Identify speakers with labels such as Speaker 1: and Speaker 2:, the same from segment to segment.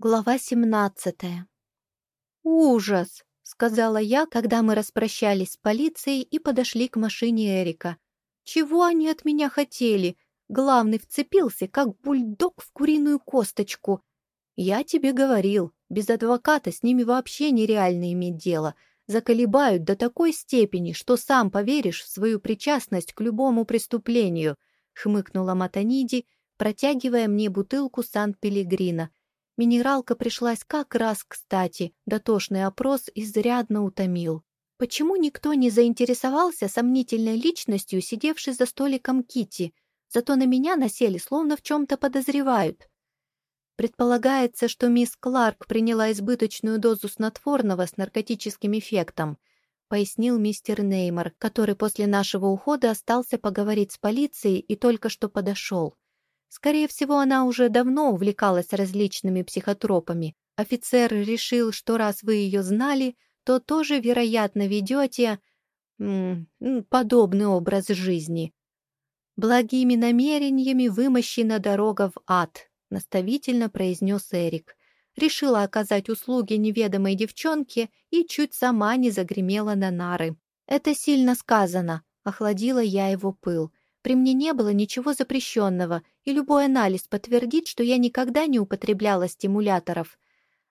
Speaker 1: Глава 17 «Ужас!» — сказала я, когда мы распрощались с полицией и подошли к машине Эрика. «Чего они от меня хотели? Главный вцепился, как бульдог в куриную косточку. Я тебе говорил, без адвоката с ними вообще нереально иметь дело. Заколебают до такой степени, что сам поверишь в свою причастность к любому преступлению», — хмыкнула Матаниди, протягивая мне бутылку Сан-Пелегрино — Минералка пришлась как раз кстати, дотошный опрос изрядно утомил. Почему никто не заинтересовался сомнительной личностью, сидевшей за столиком Кити? Зато на меня насели, словно в чем-то подозревают. Предполагается, что мисс Кларк приняла избыточную дозу снотворного с наркотическим эффектом, пояснил мистер Неймор, который после нашего ухода остался поговорить с полицией и только что подошел. Скорее всего, она уже давно увлекалась различными психотропами. Офицер решил, что раз вы ее знали, то тоже, вероятно, ведете подобный образ жизни. «Благими намерениями вымощена дорога в ад», — наставительно произнес Эрик. Решила оказать услуги неведомой девчонке и чуть сама не загремела на нары. «Это сильно сказано», — охладила я его пыл. При мне не было ничего запрещенного, и любой анализ подтвердит, что я никогда не употребляла стимуляторов.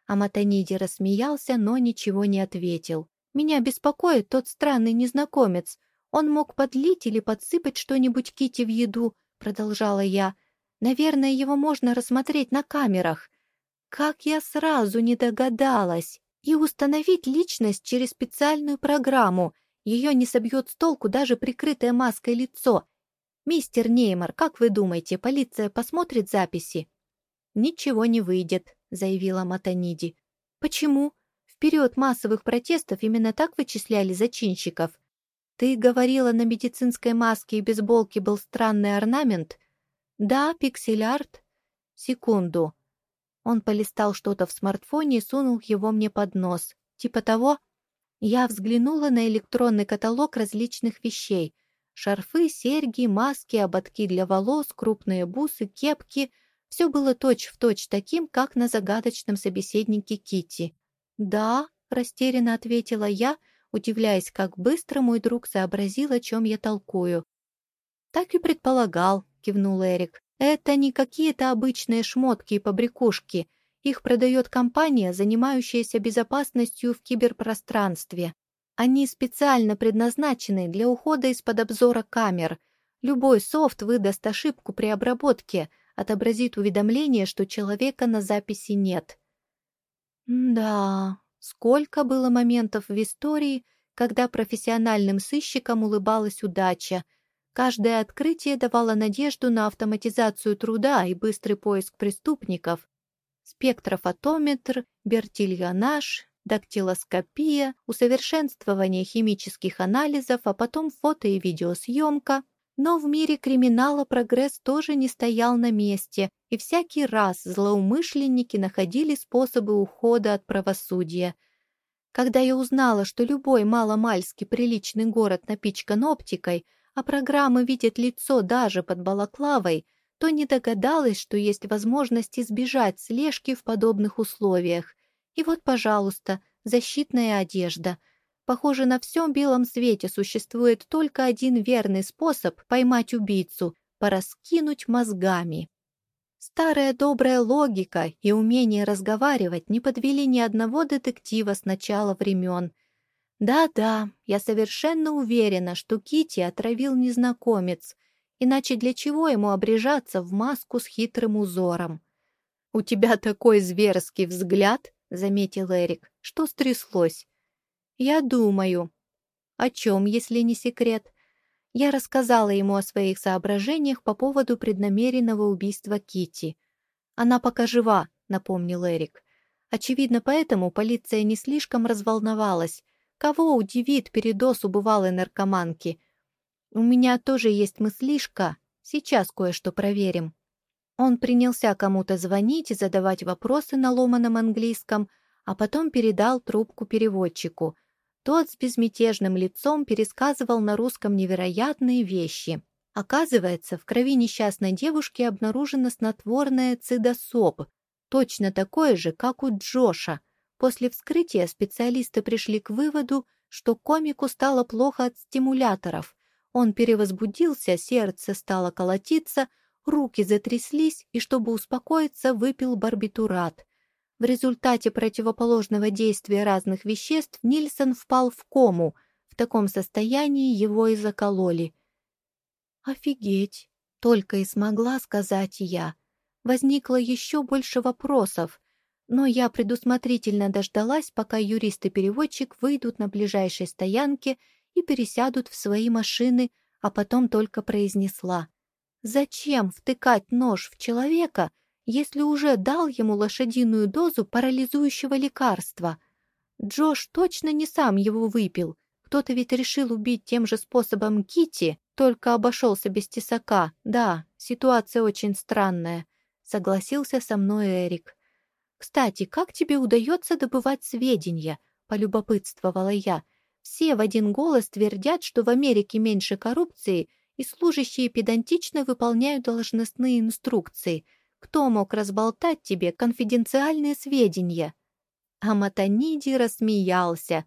Speaker 1: А Матаниди рассмеялся, но ничего не ответил. «Меня беспокоит тот странный незнакомец. Он мог подлить или подсыпать что-нибудь Кити в еду», — продолжала я. «Наверное, его можно рассмотреть на камерах». Как я сразу не догадалась! И установить личность через специальную программу. Ее не собьет с толку даже прикрытое маской лицо — «Мистер Неймар, как вы думаете, полиция посмотрит записи?» «Ничего не выйдет», — заявила Матаниди. «Почему? В период массовых протестов именно так вычисляли зачинщиков. Ты говорила, на медицинской маске и бейсболке был странный орнамент?» «Да, пиксель-арт». «Секунду». Он полистал что-то в смартфоне и сунул его мне под нос. Типа того, я взглянула на электронный каталог различных вещей — Шарфы, серьги, маски, ободки для волос, крупные бусы, кепки — все было точь-в-точь точь таким, как на загадочном собеседнике Кити. «Да», — растерянно ответила я, удивляясь, как быстро мой друг сообразил, о чем я толкую. «Так и предполагал», — кивнул Эрик. «Это не какие-то обычные шмотки и побрякушки. Их продает компания, занимающаяся безопасностью в киберпространстве. Они специально предназначены для ухода из-под обзора камер. Любой софт выдаст ошибку при обработке, отобразит уведомление, что человека на записи нет. Да, сколько было моментов в истории, когда профессиональным сыщикам улыбалась удача. Каждое открытие давало надежду на автоматизацию труда и быстрый поиск преступников. Спектрофотометр, бертильонаж, дактилоскопия, усовершенствование химических анализов, а потом фото- и видеосъемка. Но в мире криминала прогресс тоже не стоял на месте, и всякий раз злоумышленники находили способы ухода от правосудия. Когда я узнала, что любой маломальски приличный город напичкан оптикой, а программы видят лицо даже под балаклавой, то не догадалась, что есть возможность избежать слежки в подобных условиях. И вот, пожалуйста, защитная одежда. Похоже, на всем белом свете существует только один верный способ поймать убийцу — пораскинуть мозгами. Старая добрая логика и умение разговаривать не подвели ни одного детектива с начала времен. Да-да, я совершенно уверена, что Кити отравил незнакомец, иначе для чего ему обрежаться в маску с хитрым узором? «У тебя такой зверский взгляд!» — заметил Эрик. «Что стряслось?» «Я думаю». «О чем, если не секрет?» Я рассказала ему о своих соображениях по поводу преднамеренного убийства Кити. «Она пока жива», — напомнил Эрик. Очевидно, поэтому полиция не слишком разволновалась. Кого удивит передоз у бывалой наркоманки? У меня тоже есть мыслишка. Сейчас кое-что проверим. Он принялся кому-то звонить и задавать вопросы на ломаном английском, а потом передал трубку переводчику. Тот с безмятежным лицом пересказывал на русском невероятные вещи. Оказывается, в крови несчастной девушки обнаружено снотворное цидосоп. точно такое же, как у Джоша. После вскрытия специалисты пришли к выводу, что комику стало плохо от стимуляторов. Он перевозбудился, сердце стало колотиться, руки затряслись и, чтобы успокоиться, выпил барбитурат. В результате противоположного действия разных веществ Нильсон впал в кому. В таком состоянии его и закололи. «Офигеть!» — только и смогла сказать я. Возникло еще больше вопросов, но я предусмотрительно дождалась, пока юрист и переводчик выйдут на ближайшей стоянке и пересядут в свои машины, а потом только произнесла. «Зачем втыкать нож в человека, если уже дал ему лошадиную дозу парализующего лекарства? Джош точно не сам его выпил. Кто-то ведь решил убить тем же способом Кити, только обошелся без тесака. Да, ситуация очень странная», — согласился со мной Эрик. «Кстати, как тебе удается добывать сведения?» — полюбопытствовала я. «Все в один голос твердят, что в Америке меньше коррупции, и служащие педантично выполняют должностные инструкции. Кто мог разболтать тебе конфиденциальные сведения?» А Матаниди рассмеялся.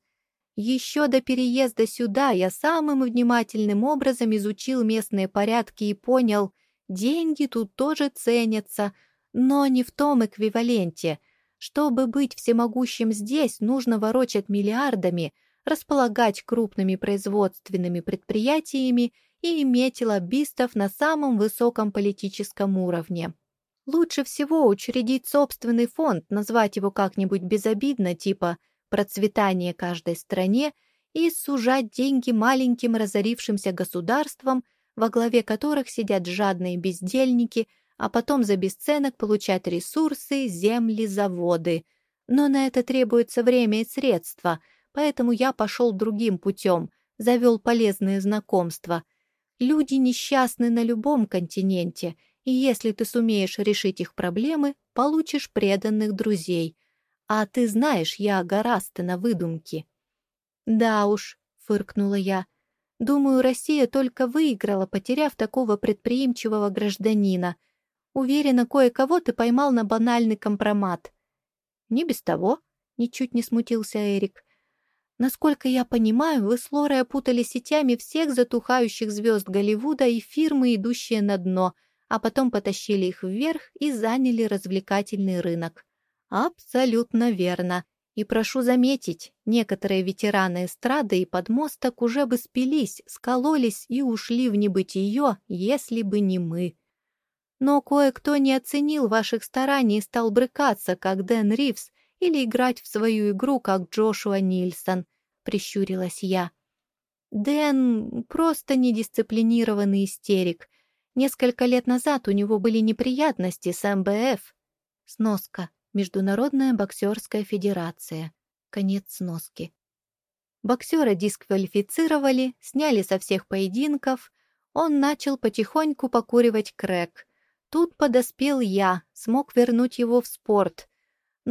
Speaker 1: «Еще до переезда сюда я самым внимательным образом изучил местные порядки и понял, деньги тут тоже ценятся, но не в том эквиваленте. Чтобы быть всемогущим здесь, нужно ворочать миллиардами, располагать крупными производственными предприятиями и иметь лоббистов на самом высоком политическом уровне. Лучше всего учредить собственный фонд, назвать его как-нибудь безобидно, типа «процветание каждой стране», и сужать деньги маленьким разорившимся государствам, во главе которых сидят жадные бездельники – а потом за бесценок получать ресурсы, земли, заводы. Но на это требуется время и средства, поэтому я пошел другим путем, завел полезные знакомства. Люди несчастны на любом континенте, и если ты сумеешь решить их проблемы, получишь преданных друзей. А ты знаешь, я гораздо на выдумки. «Да уж», — фыркнула я, — «думаю, Россия только выиграла, потеряв такого предприимчивого гражданина — Уверена, кое-кого ты поймал на банальный компромат». «Не без того», — ничуть не смутился Эрик. «Насколько я понимаю, вы с Лорой опутали сетями всех затухающих звезд Голливуда и фирмы, идущие на дно, а потом потащили их вверх и заняли развлекательный рынок». «Абсолютно верно. И прошу заметить, некоторые ветераны эстрады и подмосток уже бы спились, скололись и ушли в небытие, если бы не мы». Но кое-кто не оценил ваших стараний и стал брыкаться, как Дэн Ривз, или играть в свою игру, как Джошуа Нильсон», — прищурилась я. Дэн просто недисциплинированный истерик. Несколько лет назад у него были неприятности с МБФ. Сноска. Международная боксерская федерация. Конец сноски. Боксера дисквалифицировали, сняли со всех поединков. Он начал потихоньку покуривать крэк. Тут подоспел я, смог вернуть его в спорт.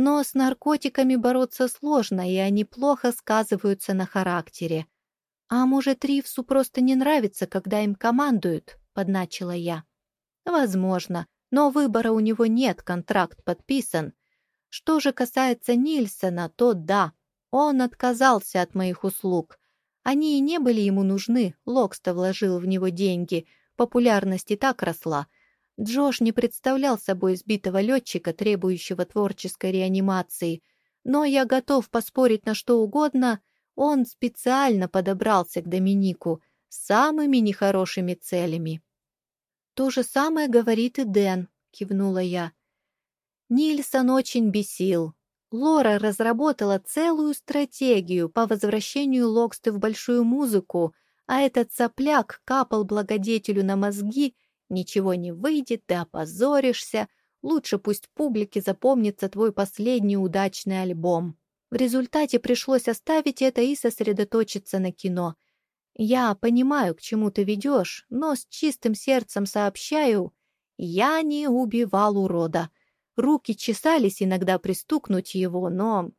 Speaker 1: Но с наркотиками бороться сложно, и они плохо сказываются на характере. «А может, Ривсу просто не нравится, когда им командуют?» — подначила я. «Возможно, но выбора у него нет, контракт подписан. Что же касается Нильсона, то да, он отказался от моих услуг. Они и не были ему нужны, Локста вложил в него деньги, популярность и так росла — Джош не представлял собой сбитого летчика, требующего творческой реанимации, но я готов поспорить на что угодно, он специально подобрался к Доминику с самыми нехорошими целями. «То же самое говорит и Дэн», — кивнула я. Нильсон очень бесил. Лора разработала целую стратегию по возвращению Локсты в большую музыку, а этот сопляк капал благодетелю на мозги — Ничего не выйдет, ты опозоришься. Лучше пусть публике запомнится твой последний удачный альбом. В результате пришлось оставить это и сосредоточиться на кино. Я понимаю, к чему ты ведешь, но с чистым сердцем сообщаю, я не убивал урода. Руки чесались иногда пристукнуть его, но...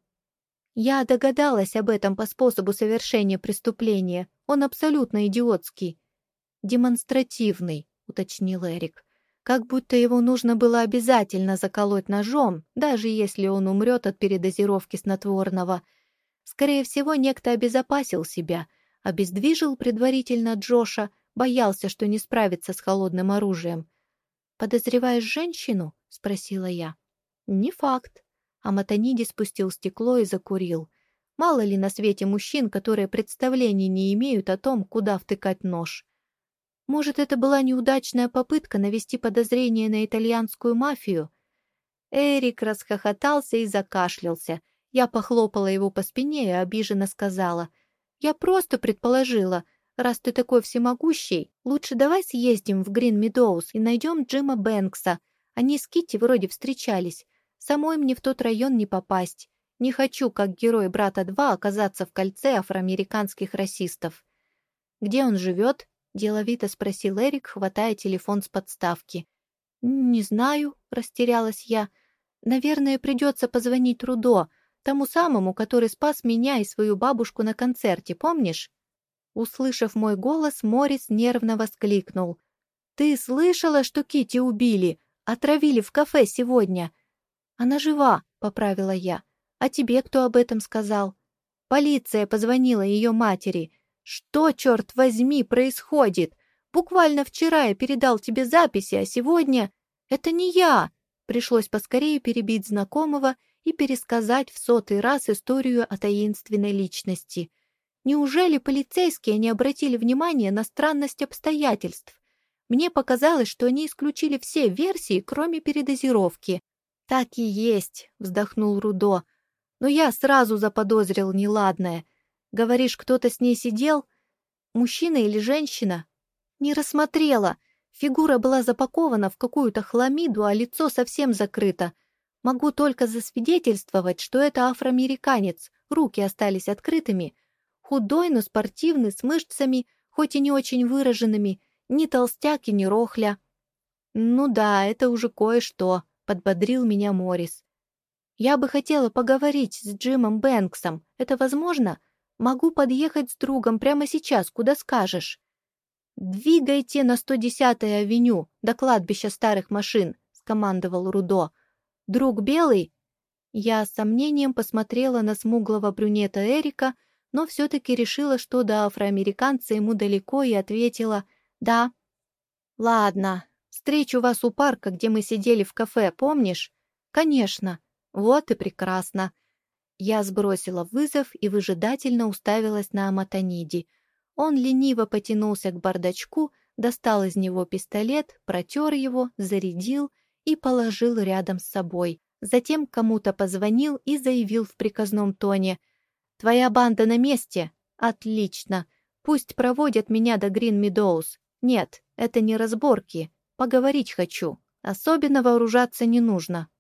Speaker 1: Я догадалась об этом по способу совершения преступления. Он абсолютно идиотский. Демонстративный уточнил Эрик. Как будто его нужно было обязательно заколоть ножом, даже если он умрет от передозировки снотворного. Скорее всего, некто обезопасил себя, обездвижил предварительно Джоша, боялся, что не справится с холодным оружием. «Подозреваешь женщину?» — спросила я. «Не факт». А Матаниди спустил стекло и закурил. Мало ли на свете мужчин, которые представления не имеют о том, куда втыкать нож. Может, это была неудачная попытка навести подозрение на итальянскую мафию? Эрик расхохотался и закашлялся. Я похлопала его по спине и обиженно сказала. «Я просто предположила, раз ты такой всемогущий, лучше давай съездим в Грин Медоуз и найдем Джима Бэнкса. Они с Китти вроде встречались. Самой мне в тот район не попасть. Не хочу, как герой «Брата-2», оказаться в кольце афроамериканских расистов. «Где он живет?» — деловито спросил Эрик, хватая телефон с подставки. «Не знаю», — растерялась я. «Наверное, придется позвонить Рудо, тому самому, который спас меня и свою бабушку на концерте, помнишь?» Услышав мой голос, Морис нервно воскликнул. «Ты слышала, что Кити убили? Отравили в кафе сегодня?» «Она жива», — поправила я. А тебе кто об этом сказал? Полиция позвонила ее матери. Что, черт возьми, происходит? Буквально вчера я передал тебе записи, а сегодня... Это не я. Пришлось поскорее перебить знакомого и пересказать в сотый раз историю о таинственной личности. Неужели полицейские не обратили внимания на странность обстоятельств? Мне показалось, что они исключили все версии, кроме передозировки. «Так и есть», — вздохнул Рудо но я сразу заподозрил неладное. Говоришь, кто-то с ней сидел? Мужчина или женщина? Не рассмотрела. Фигура была запакована в какую-то хламиду, а лицо совсем закрыто. Могу только засвидетельствовать, что это афроамериканец, руки остались открытыми. Худой, но спортивный, с мышцами, хоть и не очень выраженными, ни толстяк и ни рохля. «Ну да, это уже кое-что», — подбодрил меня Морис. Я бы хотела поговорить с Джимом Бэнксом. Это возможно? Могу подъехать с другом прямо сейчас, куда скажешь. «Двигайте на 110-й авеню, до кладбища старых машин», — скомандовал Рудо. «Друг Белый?» Я с сомнением посмотрела на смуглого брюнета Эрика, но все-таки решила, что до афроамериканца ему далеко, и ответила «Да». «Ладно, встречу вас у парка, где мы сидели в кафе, помнишь?» «Конечно», вот и прекрасно. Я сбросила вызов и выжидательно уставилась на Аматониди. Он лениво потянулся к бардачку, достал из него пистолет, протер его, зарядил и положил рядом с собой. Затем кому-то позвонил и заявил в приказном тоне. «Твоя банда на месте? Отлично. Пусть проводят меня до Грин Медоуз. Нет, это не разборки. Поговорить хочу. Особенно вооружаться не нужно.